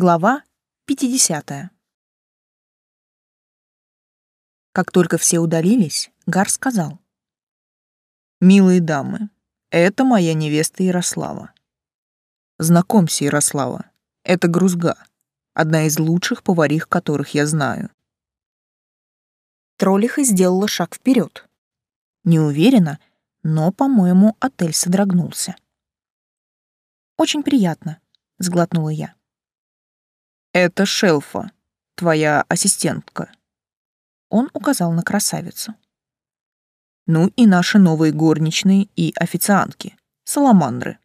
Глава 50. Как только все удалились, Гар сказал. «Милые дамы, это моя невеста Ярослава. Знакомься, Ярослава, это Грузга, одна из лучших поварих, которых я знаю». Троллиха сделала шаг вперед. Не уверена, но, по-моему, отель содрогнулся. «Очень приятно», — сглотнула я. «Это Шелфа, твоя ассистентка». Он указал на красавицу. «Ну и наши новые горничные и официантки, саламандры».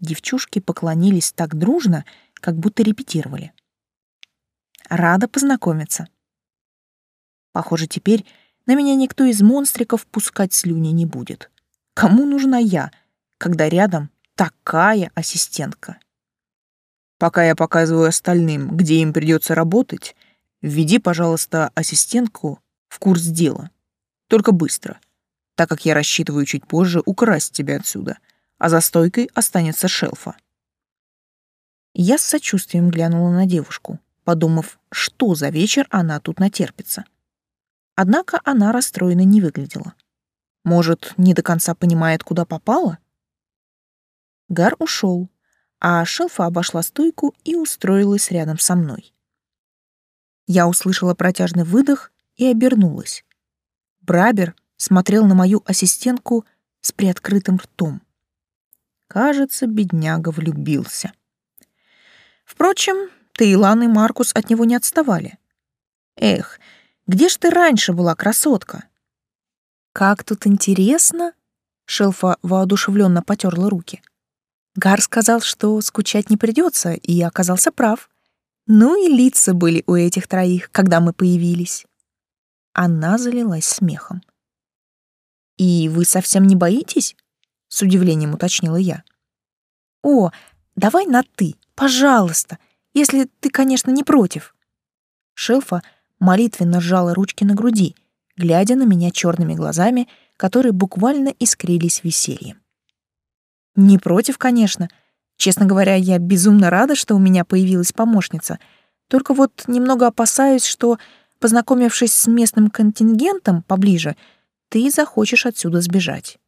Девчушки поклонились так дружно, как будто репетировали. «Рада познакомиться». Похоже, теперь на меня никто из монстриков пускать слюни не будет. Кому нужна я, когда рядом такая ассистентка? Пока я показываю остальным, где им придется работать, введи, пожалуйста, ассистентку в курс дела. Только быстро, так как я рассчитываю чуть позже украсть тебя отсюда, а за стойкой останется шелфа. Я с сочувствием глянула на девушку, подумав, что за вечер она тут натерпится. Однако она расстроена не выглядела. Может, не до конца понимает, куда попала? Гар ушел, а шелфа обошла стойку и устроилась рядом со мной. Я услышала протяжный выдох и обернулась. Брабер смотрел на мою ассистентку с приоткрытым ртом. Кажется, бедняга влюбился. Впрочем, Таилан и Маркус от него не отставали. Эх, где ж ты раньше была, красотка? Как тут интересно, Шелфа воодушевленно потерла руки. Гар сказал, что скучать не придется, и оказался прав. Ну и лица были у этих троих, когда мы появились. Она залилась смехом. «И вы совсем не боитесь?» — с удивлением уточнила я. «О, давай на «ты», пожалуйста, если ты, конечно, не против». Шелфа молитвенно сжала ручки на груди, глядя на меня черными глазами, которые буквально искрились весельем. Не против, конечно. Честно говоря, я безумно рада, что у меня появилась помощница. Только вот немного опасаюсь, что, познакомившись с местным контингентом поближе, ты захочешь отсюда сбежать.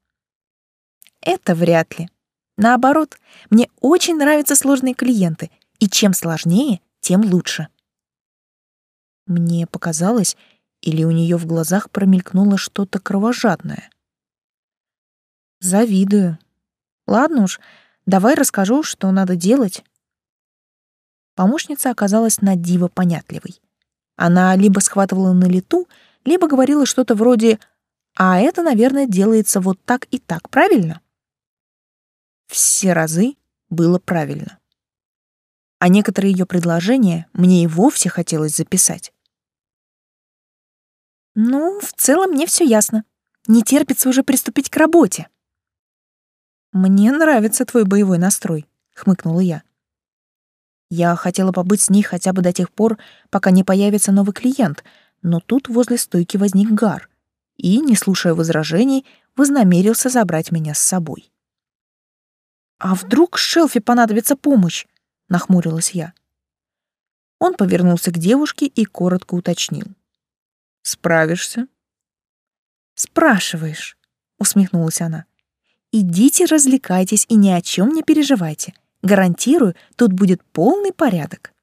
Это вряд ли. Наоборот, мне очень нравятся сложные клиенты, и чем сложнее, тем лучше. Мне показалось, или у нее в глазах промелькнуло что-то кровожадное. Завидую, Ладно уж, давай расскажу, что надо делать. Помощница оказалась на диво понятливой. Она либо схватывала на лету, либо говорила что-то вроде «А это, наверное, делается вот так и так, правильно?» Все разы было правильно. А некоторые ее предложения мне и вовсе хотелось записать. Ну, в целом мне все ясно. Не терпится уже приступить к работе. «Мне нравится твой боевой настрой», — хмыкнула я. Я хотела побыть с ней хотя бы до тех пор, пока не появится новый клиент, но тут возле стойки возник Гар и, не слушая возражений, вознамерился забрать меня с собой. «А вдруг Шелфи понадобится помощь?» — нахмурилась я. Он повернулся к девушке и коротко уточнил. «Справишься?» «Спрашиваешь», — усмехнулась она. Идите развлекайтесь и ни о чем не переживайте. Гарантирую, тут будет полный порядок.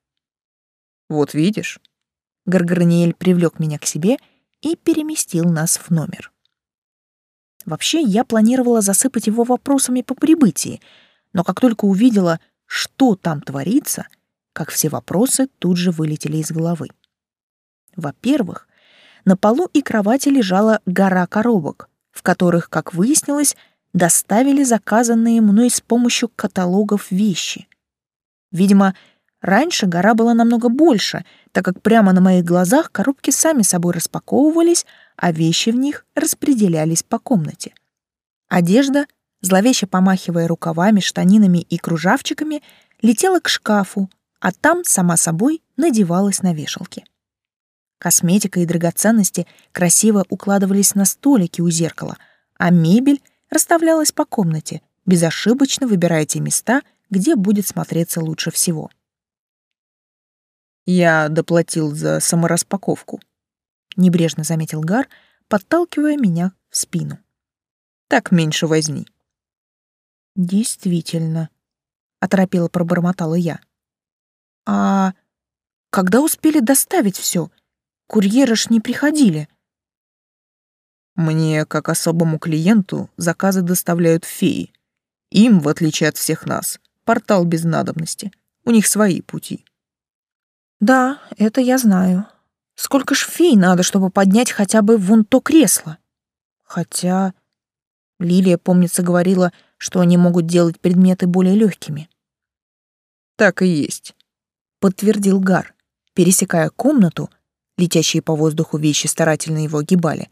Вот видишь. Гаргараниэль привлек меня к себе и переместил нас в номер. Вообще, я планировала засыпать его вопросами по прибытии, но как только увидела, что там творится, как все вопросы тут же вылетели из головы. Во-первых, на полу и кровати лежала гора коробок, в которых, как выяснилось, доставили заказанные мной с помощью каталогов вещи. Видимо, раньше гора была намного больше, так как прямо на моих глазах коробки сами собой распаковывались, а вещи в них распределялись по комнате. Одежда, зловеще помахивая рукавами, штанинами и кружавчиками, летела к шкафу, а там, сама собой, надевалась на вешалки. Косметика и драгоценности красиво укладывались на столики у зеркала, а мебель расставлялась по комнате, безошибочно выбирая те места, где будет смотреться лучше всего. Я доплатил за самораспаковку, небрежно заметил Гар, подталкивая меня в спину. Так меньше возни. Действительно, оторопело пробормотала я. А когда успели доставить все? Курьеры ж не приходили. Мне, как особому клиенту, заказы доставляют феи. Им, в отличие от всех нас, портал без надобности. У них свои пути. Да, это я знаю. Сколько ж фей надо, чтобы поднять хотя бы вон то кресло? Хотя Лилия, помнится, говорила, что они могут делать предметы более легкими. Так и есть, подтвердил Гар, пересекая комнату, летящие по воздуху вещи старательно его огибали,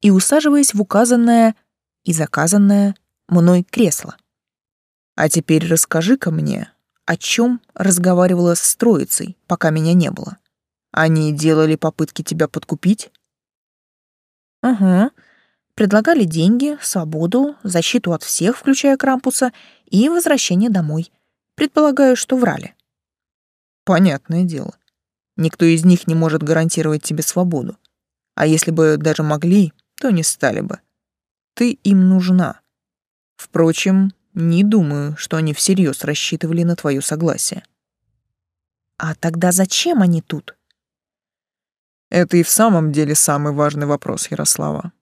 и усаживаясь в указанное и заказанное мной кресло. А теперь расскажи-ка мне, о чем разговаривала с троицей, пока меня не было. Они делали попытки тебя подкупить? Ага. Предлагали деньги, свободу, защиту от всех, включая Крампуса, и возвращение домой. Предполагаю, что врали. Понятное дело. Никто из них не может гарантировать тебе свободу. А если бы даже могли, то не стали бы. Ты им нужна. Впрочем, не думаю, что они всерьез рассчитывали на твое согласие. А тогда зачем они тут? Это и в самом деле самый важный вопрос, Ярослава.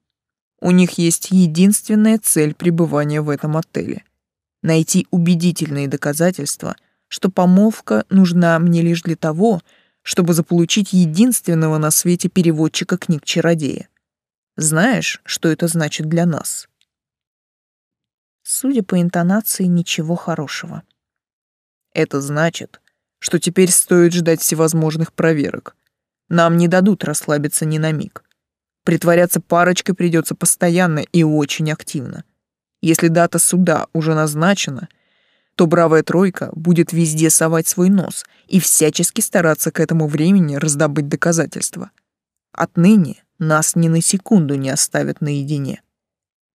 У них есть единственная цель пребывания в этом отеле — найти убедительные доказательства, что помолвка нужна мне лишь для того, чтобы заполучить единственного на свете переводчика книг-чародея. Знаешь, что это значит для нас? Судя по интонации, ничего хорошего. Это значит, что теперь стоит ждать всевозможных проверок. Нам не дадут расслабиться ни на миг. Притворяться парочкой придется постоянно и очень активно. Если дата суда уже назначена, то бравая тройка будет везде совать свой нос и всячески стараться к этому времени раздобыть доказательства. Отныне нас ни на секунду не оставят наедине.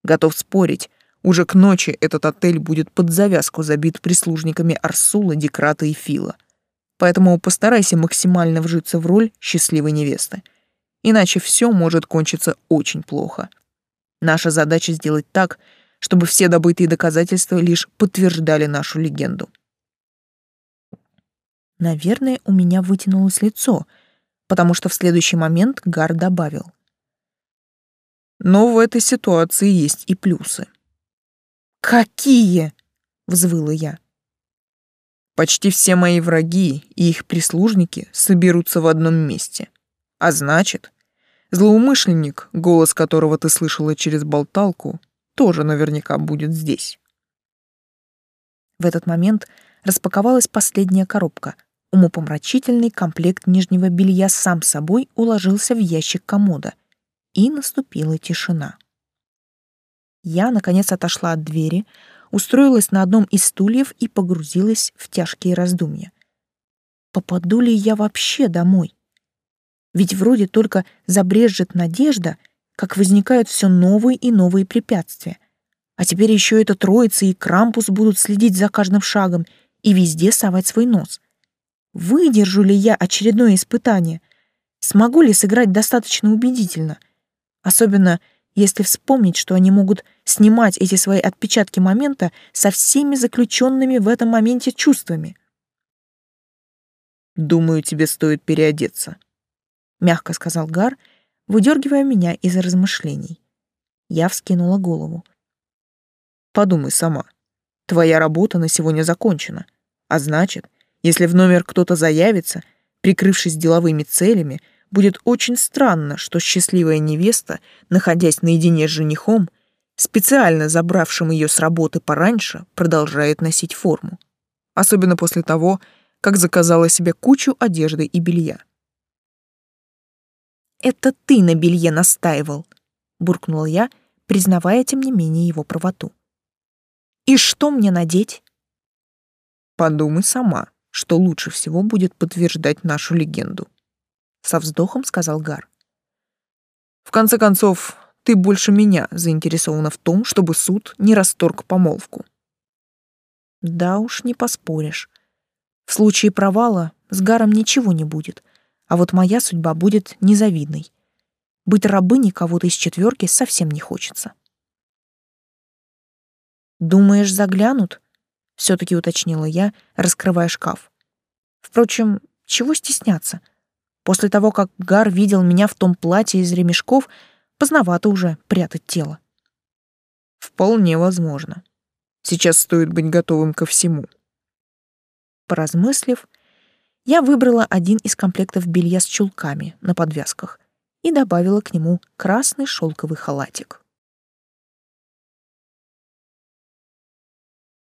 Готов спорить, уже к ночи этот отель будет под завязку забит прислужниками Арсула, Декрата и Фила. Поэтому постарайся максимально вжиться в роль счастливой невесты. Иначе все может кончиться очень плохо. Наша задача сделать так, чтобы все добытые доказательства лишь подтверждали нашу легенду. Наверное, у меня вытянулось лицо, потому что в следующий момент Гар добавил. Но в этой ситуации есть и плюсы. «Какие?» — взвыла я. «Почти все мои враги и их прислужники соберутся в одном месте. А значит, злоумышленник, голос которого ты слышала через болталку, тоже наверняка будет здесь». В этот момент распаковалась последняя коробка. Умопомрачительный комплект нижнего белья сам собой уложился в ящик комода, и наступила тишина. Я, наконец, отошла от двери, устроилась на одном из стульев и погрузилась в тяжкие раздумья. Попаду ли я вообще домой? Ведь вроде только забрежет надежда, как возникают все новые и новые препятствия. А теперь еще эта троица и Крампус будут следить за каждым шагом и везде совать свой нос. Выдержу ли я очередное испытание? Смогу ли сыграть достаточно убедительно? Особенно если вспомнить, что они могут снимать эти свои отпечатки момента со всеми заключенными в этом моменте чувствами. «Думаю, тебе стоит переодеться», — мягко сказал Гар, выдергивая меня из размышлений. Я вскинула голову. «Подумай сама. Твоя работа на сегодня закончена. А значит, если в номер кто-то заявится, прикрывшись деловыми целями, — будет очень странно, что счастливая невеста, находясь наедине с женихом, специально забравшим ее с работы пораньше, продолжает носить форму. Особенно после того, как заказала себе кучу одежды и белья. «Это ты на белье настаивал», — буркнул я, признавая, тем не менее, его правоту. «И что мне надеть?» «Подумай сама, что лучше всего будет подтверждать нашу легенду», со вздохом сказал Гар. В конце концов, ты больше меня заинтересована в том, чтобы суд не расторг помолвку. Да уж не поспоришь. В случае провала с Гаром ничего не будет, а вот моя судьба будет незавидной. Быть рабыней кого-то из четверки совсем не хочется. «Думаешь, заглянут?» — все-таки уточнила я, раскрывая шкаф. Впрочем, чего стесняться? После того, как Гар видел меня в том платье из ремешков, поздновато уже прятать тело. Вполне возможно. Сейчас стоит быть готовым ко всему. Поразмыслив, я выбрала один из комплектов белья с чулками на подвязках и добавила к нему красный шелковый халатик.